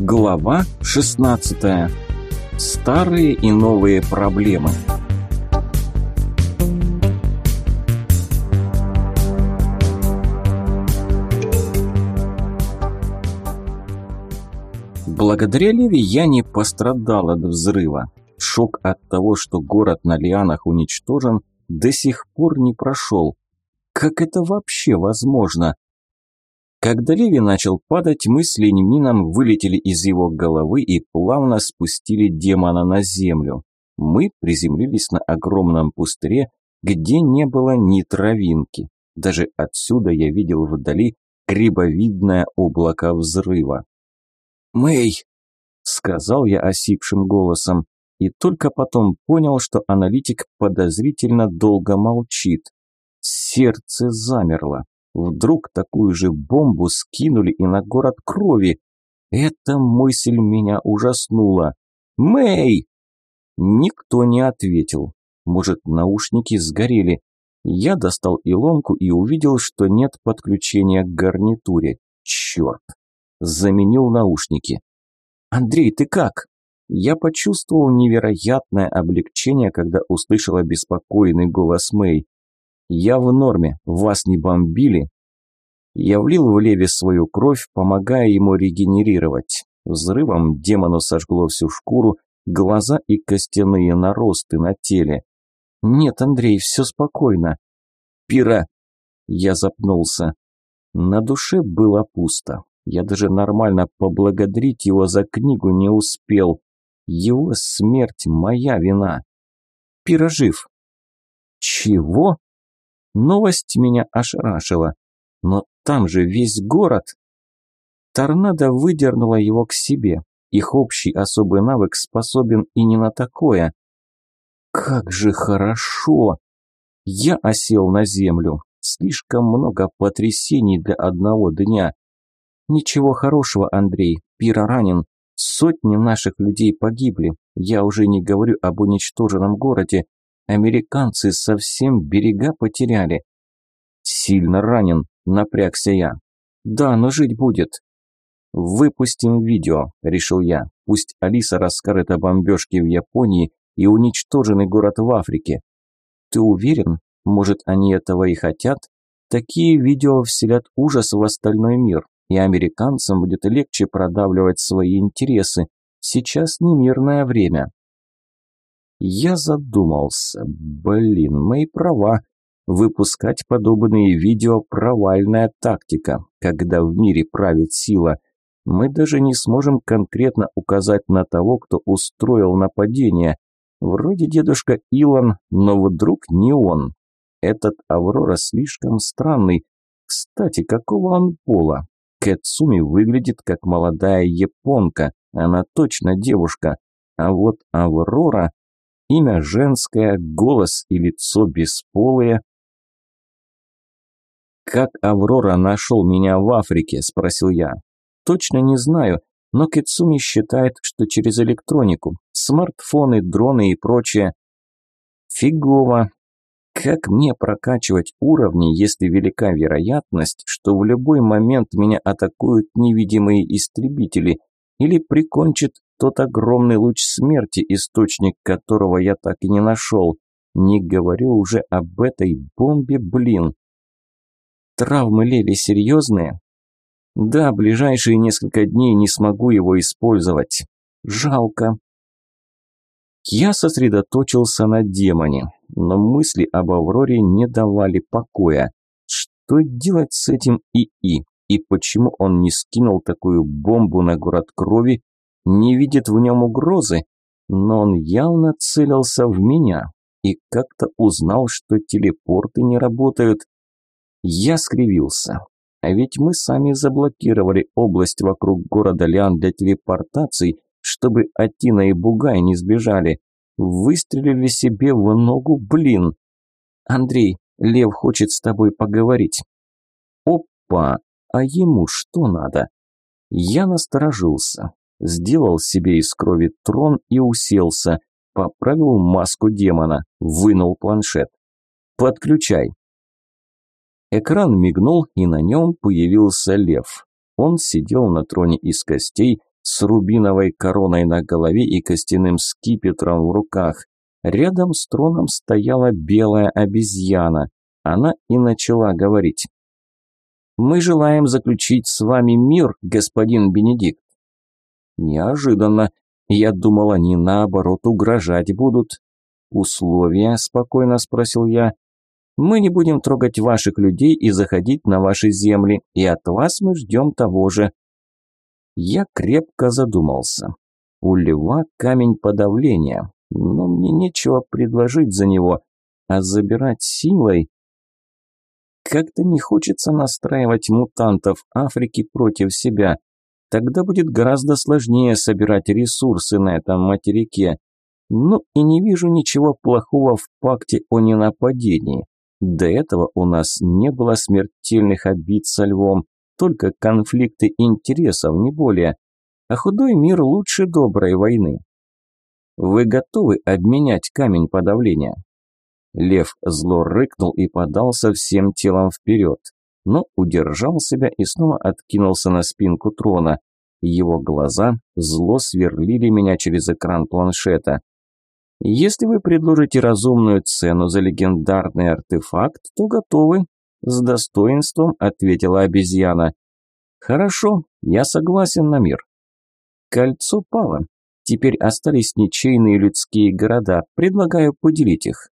Глава 16. Старые и новые проблемы. Благодаря Леве я не пострадал от взрыва. Шок от того, что город на лианах уничтожен, до сих пор не прошел. Как это вообще возможно? Когда Леви начал падать, мы с Ленимином вылетели из его головы и плавно спустили демона на землю. Мы приземлились на огромном пустыре, где не было ни травинки. Даже отсюда я видел вдали грибовидное облако взрыва. «Мэй!» – сказал я осипшим голосом, и только потом понял, что аналитик подозрительно долго молчит. Сердце замерло. Вдруг такую же бомбу скинули и на город крови. Эта мысль меня ужаснула. «Мэй!» Никто не ответил. Может, наушники сгорели. Я достал илонку и увидел, что нет подключения к гарнитуре. Черт! Заменил наушники. «Андрей, ты как?» Я почувствовал невероятное облегчение, когда услышал обеспокоенный голос Мэй. «Я в норме, вас не бомбили?» Я влил в Леви свою кровь, помогая ему регенерировать. Взрывом демону сожгло всю шкуру, глаза и костяные наросты на теле. «Нет, Андрей, все спокойно». «Пира!» Я запнулся. На душе было пусто. Я даже нормально поблагодарить его за книгу не успел. Его смерть – моя вина. Пира жив. Чего? Новость меня ошарашила. Но там же весь город. Торнадо выдернула его к себе. Их общий особый навык способен и не на такое. Как же хорошо! Я осел на землю. Слишком много потрясений для одного дня. Ничего хорошего, Андрей. Пира ранен. Сотни наших людей погибли. Я уже не говорю об уничтоженном городе. Американцы совсем берега потеряли. Сильно ранен, напрягся я. Да, но жить будет. Выпустим видео, решил я. Пусть Алиса расскажет о бомбежке в Японии и уничтоженный город в Африке. Ты уверен? Может, они этого и хотят? Такие видео вселят ужас в остальной мир, и американцам будет легче продавливать свои интересы. Сейчас не мирное время. Я задумался. Блин, мои права. Выпускать подобные видео – провальная тактика, когда в мире правит сила. Мы даже не сможем конкретно указать на того, кто устроил нападение. Вроде дедушка Илон, но вдруг не он. Этот Аврора слишком странный. Кстати, какого он пола? Кэцуми выглядит как молодая японка, она точно девушка. А вот Аврора Имя женское, голос и лицо бесполые. «Как Аврора нашел меня в Африке?» – спросил я. «Точно не знаю, но Кицуми считает, что через электронику, смартфоны, дроны и прочее». «Фигово. Как мне прокачивать уровни, если велика вероятность, что в любой момент меня атакуют невидимые истребители или прикончит тот огромный луч смерти, источник которого я так и не нашел. Не говорю уже об этой бомбе, блин. Травмы Леви серьезные? Да, ближайшие несколько дней не смогу его использовать. Жалко. Я сосредоточился на демоне, но мысли об Авроре не давали покоя. Что делать с этим ИИ? И почему он не скинул такую бомбу на город крови не видит в нем угрозы, но он явно целился в меня и как-то узнал, что телепорты не работают. Я скривился. А ведь мы сами заблокировали область вокруг города Лиан для телепортаций, чтобы Атина и Бугай не сбежали. Выстрелили себе в ногу, блин. Андрей, Лев хочет с тобой поговорить. Опа, а ему что надо? Я насторожился сделал себе из крови трон и уселся, поправил маску демона, вынул планшет. «Подключай». Экран мигнул, и на нем появился лев. Он сидел на троне из костей, с рубиновой короной на голове и костяным скипетром в руках. Рядом с троном стояла белая обезьяна. Она и начала говорить. «Мы желаем заключить с вами мир, господин Бенедикт». Неожиданно. Я думал, они наоборот угрожать будут. «Условия?» – спокойно спросил я. «Мы не будем трогать ваших людей и заходить на ваши земли, и от вас мы ждем того же». Я крепко задумался. У льва камень подавления, но мне нечего предложить за него, а забирать силой... Как-то не хочется настраивать мутантов Африки против себя. Тогда будет гораздо сложнее собирать ресурсы на этом материке. Ну и не вижу ничего плохого в пакте о ненападении. До этого у нас не было смертельных обид со львом, только конфликты интересов, не более. А худой мир лучше доброй войны. Вы готовы обменять камень подавления? Лев зло рыкнул и подался всем телом вперед, но удержал себя и снова откинулся на спинку трона. Его глаза зло сверлили меня через экран планшета. Если вы предложите разумную цену за легендарный артефакт, то готовы, с достоинством ответила обезьяна. Хорошо, я согласен на мир. Кольцо пало. Теперь остались ничейные людские города. Предлагаю поделить их.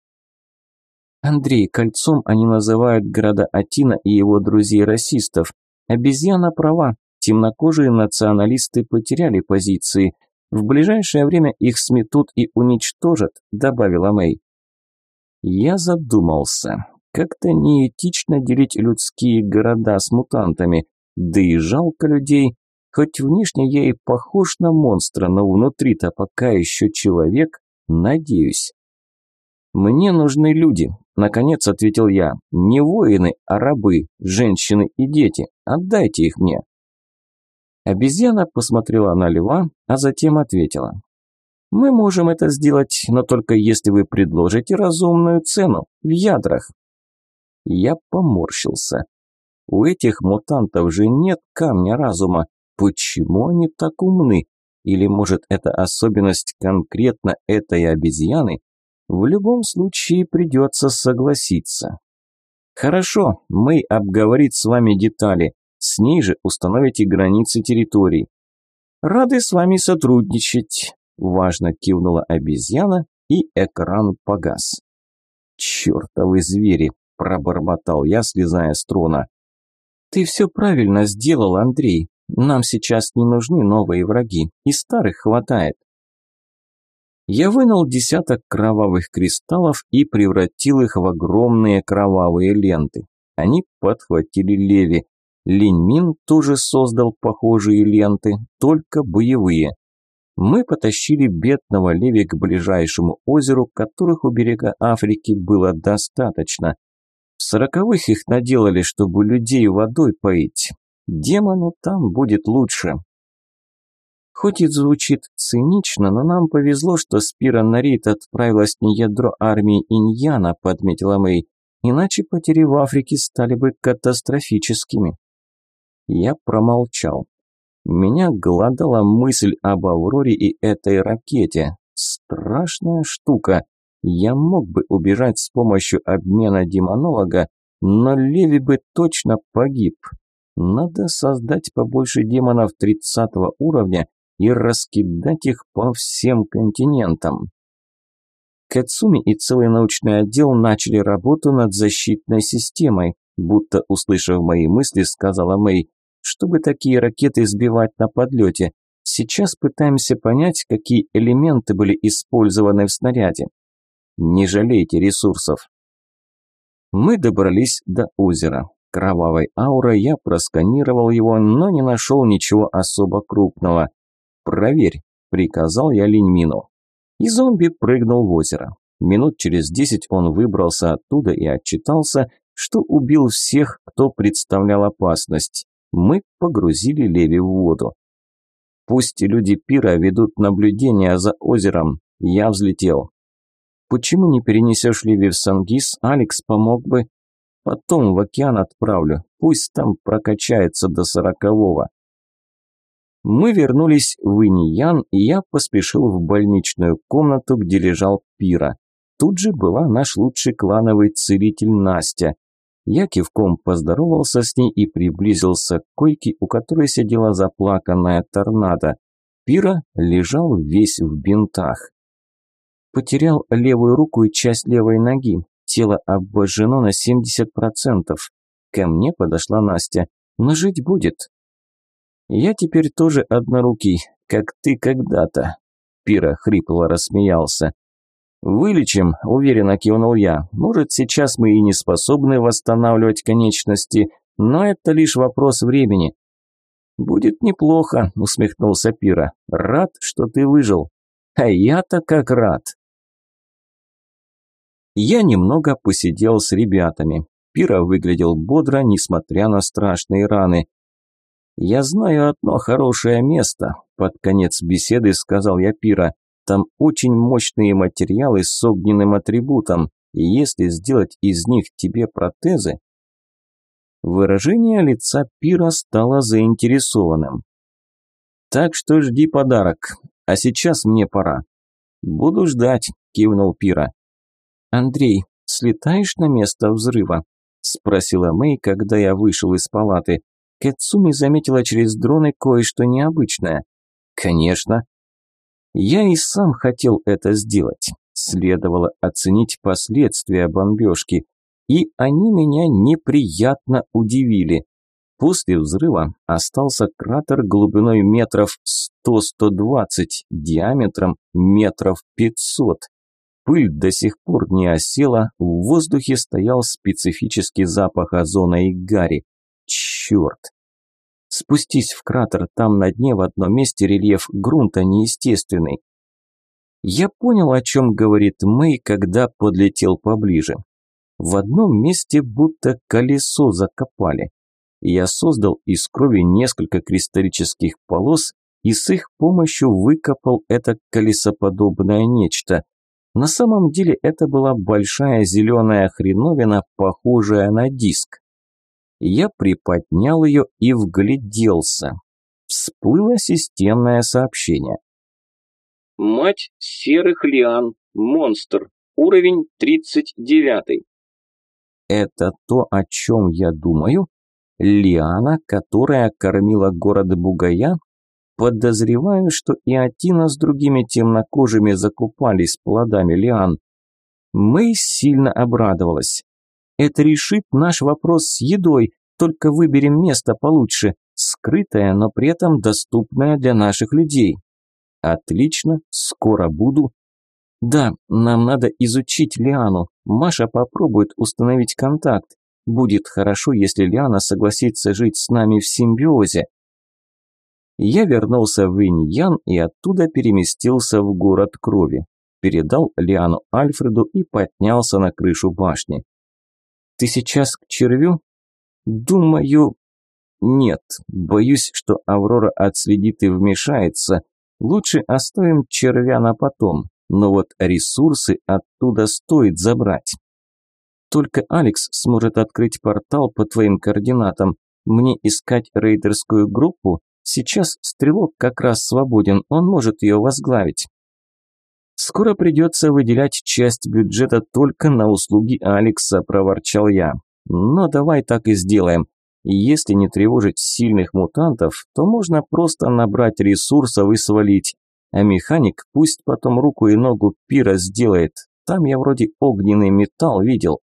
Андрей, кольцом они называют города Атина и его друзей-расистов. Обезьяна права. Темнокожие националисты потеряли позиции. В ближайшее время их сметут и уничтожат, добавила Мэй. Я задумался. Как-то неэтично делить людские города с мутантами, да и жалко людей. Хоть внешне я и похож на монстра, но внутри-то пока еще человек, надеюсь. «Мне нужны люди», – наконец ответил я. «Не воины, а рабы, женщины и дети. Отдайте их мне». Обезьяна посмотрела на льва, а затем ответила. «Мы можем это сделать, но только если вы предложите разумную цену в ядрах». Я поморщился. У этих мутантов же нет камня разума. Почему они так умны? Или, может, это особенность конкретно этой обезьяны? В любом случае придется согласиться. Хорошо, мы обговорить с вами детали. С ней же установите границы территорий. Рады с вами сотрудничать, важно кивнула обезьяна, и экран погас. Чертовы звери, пробормотал я, слезая с трона. Ты все правильно сделал, Андрей. Нам сейчас не нужны новые враги, и старых хватает. Я вынул десяток кровавых кристаллов и превратил их в огромные кровавые ленты. Они подхватили Леви. Линьмин тоже создал похожие ленты, только боевые. Мы потащили бедного Леви к ближайшему озеру, которых у берега Африки было достаточно. В сороковых их наделали, чтобы людей водой поить. Демону там будет лучше. Хоть и звучит цинично, но нам повезло, что Спира Нарит отправилась не ядро армии Иньяна, подметила Мэй, иначе потери в Африке стали бы катастрофическими. Я промолчал. Меня гладала мысль об Авроре и этой ракете. Страшная штука. Я мог бы убежать с помощью обмена демонолога, но Леви бы точно погиб. Надо создать побольше демонов 30 уровня и раскидать их по всем континентам. Кацуми и целый научный отдел начали работу над защитной системой, будто услышав мои мысли, сказала Мэй, чтобы такие ракеты сбивать на подлете. Сейчас пытаемся понять, какие элементы были использованы в снаряде. Не жалейте ресурсов. Мы добрались до озера. Кровавой аурой я просканировал его, но не нашел ничего особо крупного. «Проверь», – приказал я Линьмину. И зомби прыгнул в озеро. Минут через десять он выбрался оттуда и отчитался, что убил всех, кто представлял опасность. Мы погрузили Леви в воду. Пусть люди пира ведут наблюдение за озером. Я взлетел. Почему не перенесешь Леви в Сангис? Алекс помог бы. Потом в океан отправлю. Пусть там прокачается до сорокового. Мы вернулись в Иньян, и я поспешил в больничную комнату, где лежал Пира. Тут же была наш лучший клановый целитель Настя. Я кивком поздоровался с ней и приблизился к койке, у которой сидела заплаканная торнадо. Пира лежал весь в бинтах. Потерял левую руку и часть левой ноги. Тело обожжено на 70%. Ко мне подошла Настя. Но жить будет. Я теперь тоже однорукий, как ты когда-то. Пира хрипло рассмеялся. «Вылечим», – уверенно кивнул я. «Может, сейчас мы и не способны восстанавливать конечности, но это лишь вопрос времени». «Будет неплохо», – усмехнулся Пира. «Рад, что ты выжил». «А я-то как рад». Я немного посидел с ребятами. Пира выглядел бодро, несмотря на страшные раны. «Я знаю одно хорошее место», – под конец беседы сказал я Пира. Там очень мощные материалы с огненным атрибутом, и если сделать из них тебе протезы... Выражение лица Пира стало заинтересованным. «Так что жди подарок, а сейчас мне пора». «Буду ждать», – кивнул Пира. «Андрей, слетаешь на место взрыва?» – спросила Мэй, когда я вышел из палаты. Кэцуми заметила через дроны кое-что необычное. «Конечно», я и сам хотел это сделать. Следовало оценить последствия бомбежки. И они меня неприятно удивили. После взрыва остался кратер глубиной метров 100-120, диаметром метров 500. Пыль до сих пор не осела, в воздухе стоял специфический запах озона и гари. Черт! Спустись в кратер, там на дне в одном месте рельеф грунта неестественный. Я понял, о чем говорит Мэй, когда подлетел поближе. В одном месте будто колесо закопали. Я создал из крови несколько кристаллических полос и с их помощью выкопал это колесоподобное нечто. На самом деле это была большая зеленая хреновина, похожая на диск. Я приподнял ее и вгляделся. Всплыло системное сообщение. Мать серых лиан, монстр, уровень 39. Это то, о чем я думаю? Лиана, которая кормила город Бугая? Подозреваю, что и Атина с другими темнокожими закупались плодами лиан. Мэй сильно обрадовалась. Это решит наш вопрос с едой, только выберем место получше, скрытое, но при этом доступное для наших людей. Отлично, скоро буду. Да, нам надо изучить Лиану. Маша попробует установить контакт. Будет хорошо, если Лиана согласится жить с нами в симбиозе. Я вернулся в Иньян и оттуда переместился в город крови. Передал Лиану Альфреду и поднялся на крышу башни. Ты сейчас к червю? Думаю... Нет, боюсь, что Аврора отследит и вмешается. Лучше оставим червя на потом, но вот ресурсы оттуда стоит забрать. Только Алекс сможет открыть портал по твоим координатам. Мне искать рейдерскую группу? Сейчас Стрелок как раз свободен, он может ее возглавить. «Скоро придется выделять часть бюджета только на услуги Алекса», – проворчал я. «Но давай так и сделаем. Если не тревожить сильных мутантов, то можно просто набрать ресурсов и свалить. А механик пусть потом руку и ногу пира сделает. Там я вроде огненный металл видел».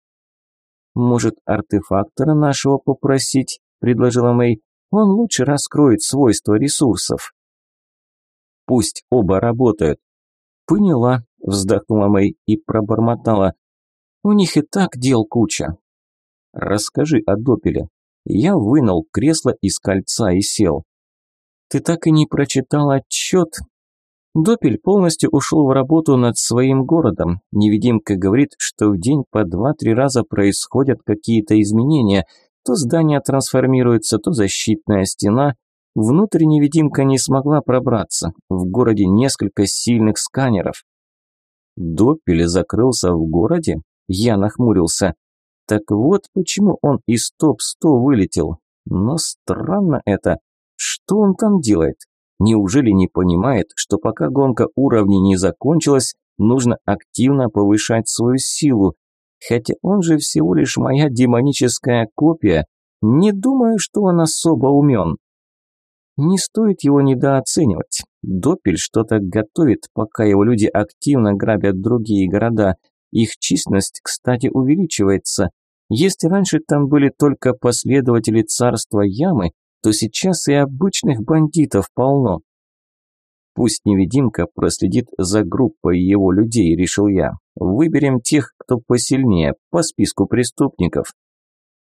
«Может, артефактора нашего попросить?» – предложила Мэй. «Он лучше раскроет свойства ресурсов». «Пусть оба работают. «Поняла», – вздохнула Мэй и пробормотала. «У них и так дел куча». «Расскажи о допеле». Я вынул кресло из кольца и сел. «Ты так и не прочитал отчет?» Допель полностью ушел в работу над своим городом. Невидимка говорит, что в день по два-три раза происходят какие-то изменения. То здание трансформируется, то защитная стена, Внутрь невидимка не смогла пробраться. В городе несколько сильных сканеров. Доппель закрылся в городе? Я нахмурился. Так вот почему он из топ-100 вылетел. Но странно это. Что он там делает? Неужели не понимает, что пока гонка уровней не закончилась, нужно активно повышать свою силу? Хотя он же всего лишь моя демоническая копия. Не думаю, что он особо умен. Не стоит его недооценивать. Допель что-то готовит, пока его люди активно грабят другие города. Их численность, кстати, увеличивается. Если раньше там были только последователи царства Ямы, то сейчас и обычных бандитов полно. Пусть невидимка проследит за группой его людей, решил я. Выберем тех, кто посильнее, по списку преступников.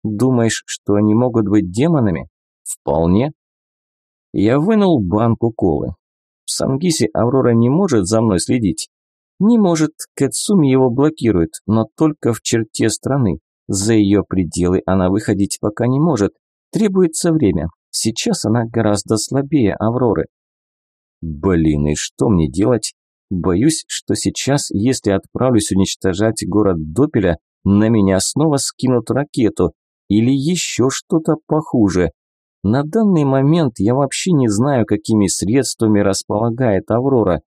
Думаешь, что они могут быть демонами? Вполне. Я вынул банку колы. В Сангисе Аврора не может за мной следить. Не может, Кэтсуми его блокирует, но только в черте страны. За ее пределы она выходить пока не может. Требуется время. Сейчас она гораздо слабее Авроры. Блин, и что мне делать? Боюсь, что сейчас, если отправлюсь уничтожать город Допеля, на меня снова скинут ракету или еще что-то похуже. На данный момент я вообще не знаю, какими средствами располагает Аврора.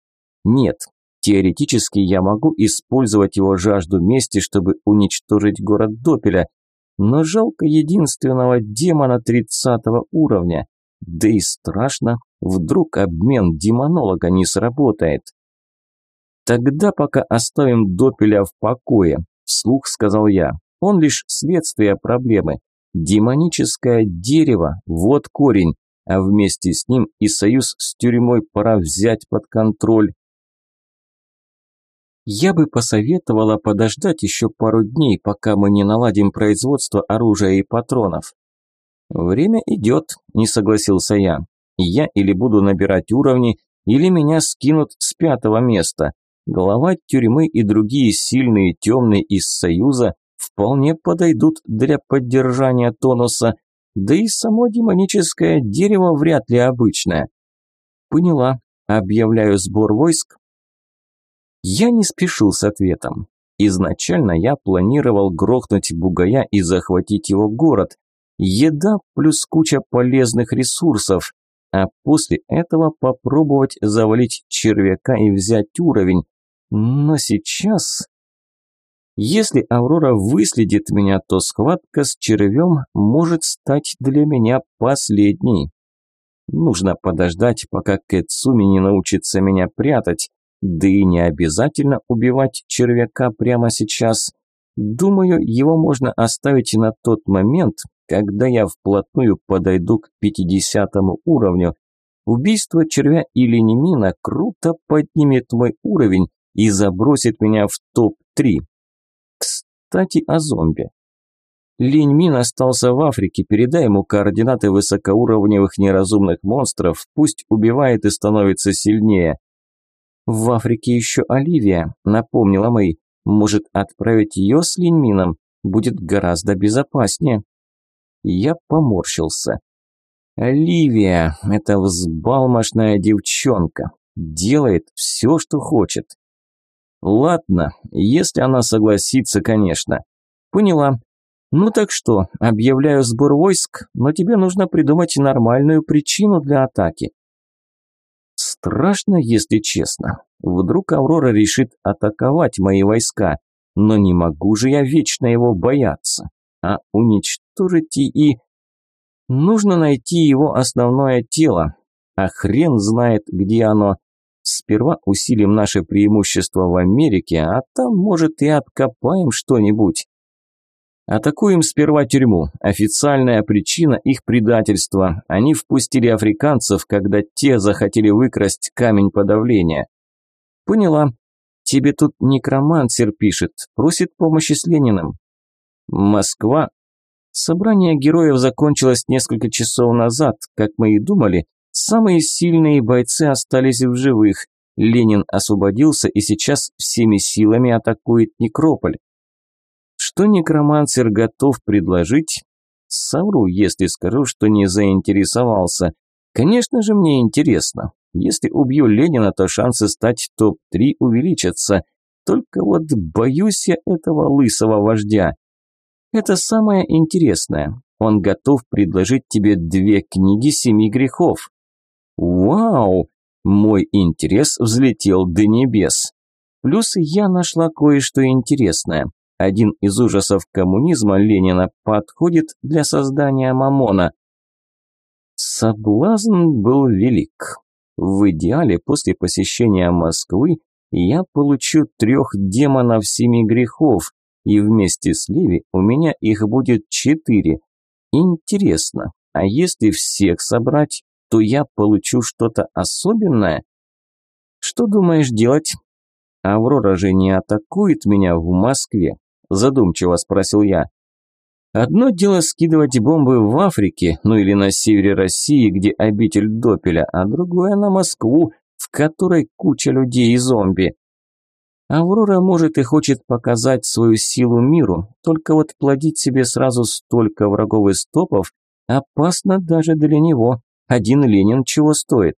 Нет, теоретически я могу использовать его жажду мести, чтобы уничтожить город Допеля, но жалко единственного демона 30 уровня. Да и страшно, вдруг обмен демонолога не сработает. Тогда пока оставим Допеля в покое, вслух сказал я. Он лишь следствие проблемы. Демоническое дерево – вот корень, а вместе с ним и союз с тюрьмой пора взять под контроль. Я бы посоветовала подождать еще пару дней, пока мы не наладим производство оружия и патронов. Время идет, не согласился я. Я или буду набирать уровни, или меня скинут с пятого места. Глава тюрьмы и другие сильные темные из Союза вполне подойдут для поддержания тонуса, да и само демоническое дерево вряд ли обычное. Поняла. Объявляю сбор войск, я не спешил с ответом. Изначально я планировал грохнуть бугая и захватить его город. Еда плюс куча полезных ресурсов. А после этого попробовать завалить червяка и взять уровень. Но сейчас... Если Аврора выследит меня, то схватка с червем может стать для меня последней. Нужно подождать, пока Кэцуми не научится меня прятать. Да и не обязательно убивать червяка прямо сейчас. Думаю, его можно оставить на тот момент, когда я вплотную подойду к 50 уровню. Убийство червя или немина круто поднимет мой уровень и забросит меня в топ-3. Кстати, о зомби. Линь Мин остался в Африке, передай ему координаты высокоуровневых неразумных монстров, пусть убивает и становится сильнее. В Африке еще Оливия, напомнила Мэй. Может, отправить ее с Линьмином? Будет гораздо безопаснее. Я поморщился. Оливия, эта взбалмошная девчонка, делает все, что хочет. Ладно, если она согласится, конечно. Поняла. Ну так что, объявляю сбор войск, но тебе нужно придумать нормальную причину для атаки. Страшно, если честно. Вдруг Аврора решит атаковать мои войска, но не могу же я вечно его бояться. А уничтожить и... Нужно найти его основное тело, а хрен знает, где оно. Сперва усилим наше преимущество в Америке, а там, может, и откопаем что-нибудь. Атакуем сперва тюрьму. Официальная причина их предательства. Они впустили африканцев, когда те захотели выкрасть камень подавления. Поняла. Тебе тут некромансер пишет, просит помощи с Лениным. Москва. Собрание героев закончилось несколько часов назад, как мы и думали. Самые сильные бойцы остались в живых. Ленин освободился и сейчас всеми силами атакует Некрополь. Что некромансер готов предложить? Совру, если скажу, что не заинтересовался. Конечно же, мне интересно. Если убью Ленина, то шансы стать топ-3 увеличатся. Только вот боюсь я этого лысого вождя. Это самое интересное. Он готов предложить тебе две книги семи грехов. Вау! Мой интерес взлетел до небес. Плюс я нашла кое-что интересное. Один из ужасов коммунизма Ленина подходит для создания мамона. Соблазн был велик. В идеале после посещения Москвы я получу трех демонов семи грехов, и вместе с Леви у меня их будет четыре. Интересно, а если всех собрать, то я получу что-то особенное? Что думаешь делать? Аврора же не атакует меня в Москве, задумчиво спросил я. Одно дело скидывать бомбы в Африке, ну или на севере России, где обитель Допеля, а другое на Москву, в которой куча людей и зомби. Аврора может и хочет показать свою силу миру, только вот плодить себе сразу столько врагов и стопов опасно даже для него. Один Ленин чего стоит?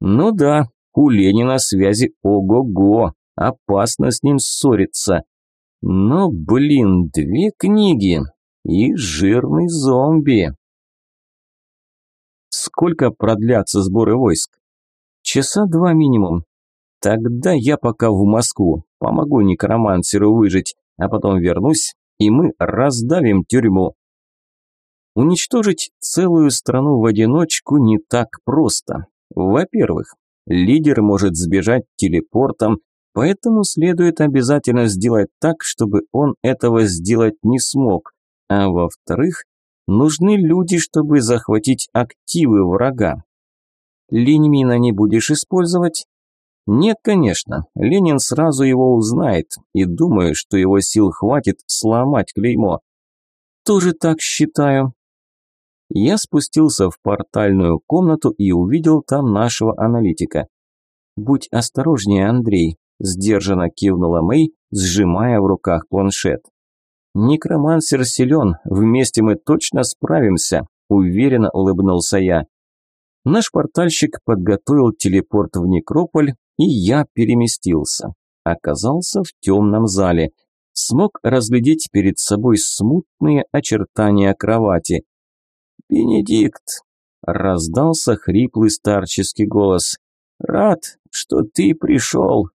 Ну да, у Ленина связи ого-го, опасно с ним ссориться. Но, блин, две книги и жирный зомби. Сколько продлятся сборы войск? Часа два минимум. Тогда я пока в Москву, помогу некромансеру выжить, а потом вернусь, и мы раздавим тюрьму. Уничтожить целую страну в одиночку не так просто. Во-первых, лидер может сбежать телепортом, поэтому следует обязательно сделать так, чтобы он этого сделать не смог. А во-вторых, нужны люди, чтобы захватить активы врага. Линьмина не будешь использовать? Нет, конечно, Ленин сразу его узнает, и думаю, что его сил хватит сломать клеймо. Тоже так считаю, я спустился в портальную комнату и увидел там нашего аналитика. «Будь осторожнее, Андрей», – сдержанно кивнула Мэй, сжимая в руках планшет. «Некромансер силен, вместе мы точно справимся», – уверенно улыбнулся я. Наш портальщик подготовил телепорт в Некрополь, и я переместился. Оказался в темном зале. Смог разглядеть перед собой смутные очертания кровати. «Бенедикт!» – раздался хриплый старческий голос. «Рад, что ты пришел.